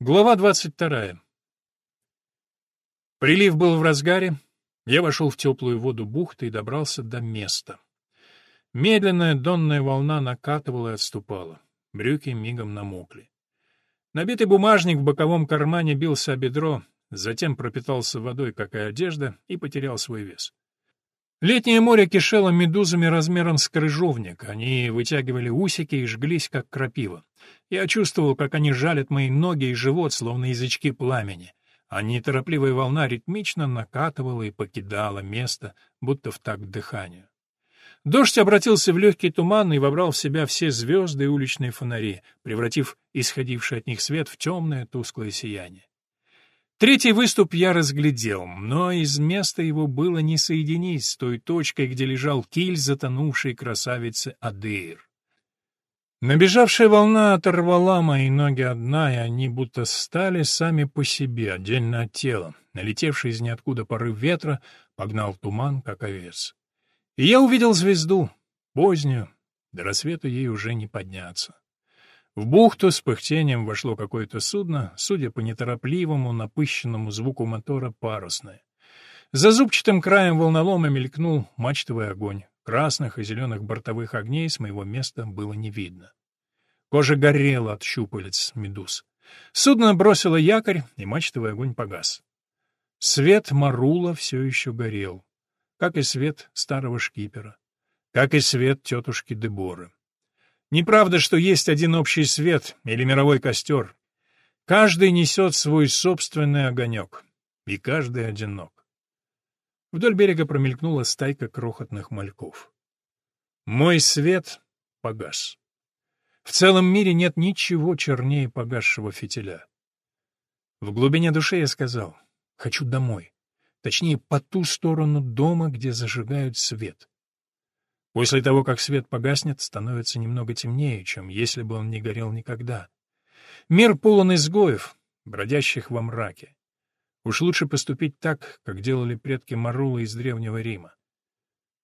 Глава 22. Прилив был в разгаре. Я вошел в теплую воду бухты и добрался до места. Медленная донная волна накатывала и отступала. Брюки мигом намокли. Набитый бумажник в боковом кармане бился о бедро, затем пропитался водой, как и одежда, и потерял свой вес. Летнее море кишело медузами размером с крыжовник. Они вытягивали усики и жглись, как крапива. Я чувствовал, как они жалят мои ноги и живот, словно язычки пламени. А неторопливая волна ритмично накатывала и покидала место, будто в такт дыханию. Дождь обратился в легкий туман и вобрал в себя все звезды и уличные фонари, превратив исходивший от них свет в темное тусклое сияние. Третий выступ я разглядел, но из места его было не соединить с той точкой, где лежал киль затонувшей красавицы Адыр. Набежавшая волна оторвала мои ноги от дна, и они будто стали сами по себе, отдельно от тела. Налетевший из ниоткуда порыв ветра погнал туман, как овец. И я увидел звезду, позднюю, до рассвета ей уже не подняться. В бухту с пыхтением вошло какое-то судно, судя по неторопливому, напыщенному звуку мотора, парусное. За зубчатым краем волнолома мелькнул мачтовый огонь. Красных и зеленых бортовых огней с моего места было не видно. Кожа горела от щупалец медуз. Судно бросило якорь, и мачтовый огонь погас. Свет Марула все еще горел, как и свет старого шкипера, как и свет тетушки Деборы. Неправда, что есть один общий свет или мировой костер. Каждый несет свой собственный огонек, и каждый одинок. Вдоль берега промелькнула стайка крохотных мальков. Мой свет погас. В целом мире нет ничего чернее погасшего фитиля. В глубине души я сказал, хочу домой. Точнее, по ту сторону дома, где зажигают свет. После того, как свет погаснет, становится немного темнее, чем если бы он не горел никогда. Мир полон изгоев, бродящих во мраке. Уж лучше поступить так, как делали предки Марула из Древнего Рима.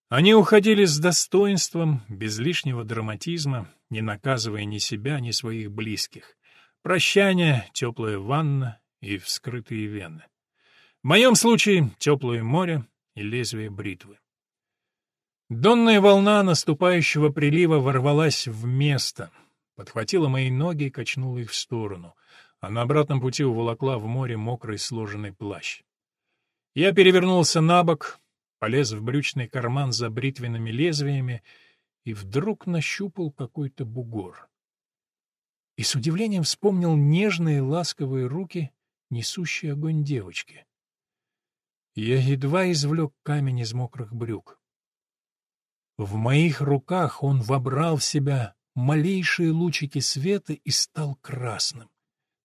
Они уходили с достоинством, без лишнего драматизма, не наказывая ни себя, ни своих близких. Прощание, теплая ванна и вскрытые вены. В моем случае теплое море и лезвие бритвы. Донная волна наступающего прилива ворвалась в место, подхватила мои ноги и качнула их в сторону, а на обратном пути уволокла в море мокрый сложенный плащ. Я перевернулся на бок, полез в брючный карман за бритвенными лезвиями и вдруг нащупал какой-то бугор. И с удивлением вспомнил нежные ласковые руки, несущие огонь девочки. Я едва извлек камень из мокрых брюк. В моих руках он вобрал в себя малейшие лучики света и стал красным,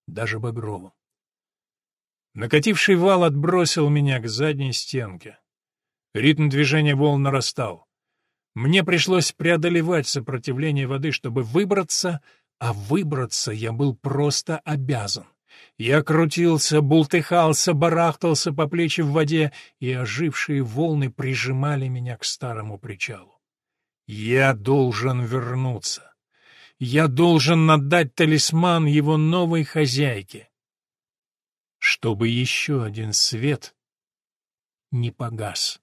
даже багровым. Накативший вал отбросил меня к задней стенке. Ритм движения волн нарастал. Мне пришлось преодолевать сопротивление воды, чтобы выбраться, а выбраться я был просто обязан. Я крутился, бултыхался, барахтался по плечи в воде, и ожившие волны прижимали меня к старому причалу. Я должен вернуться. Я должен отдать талисман его новой хозяйке. Чтобы еще один свет не погас.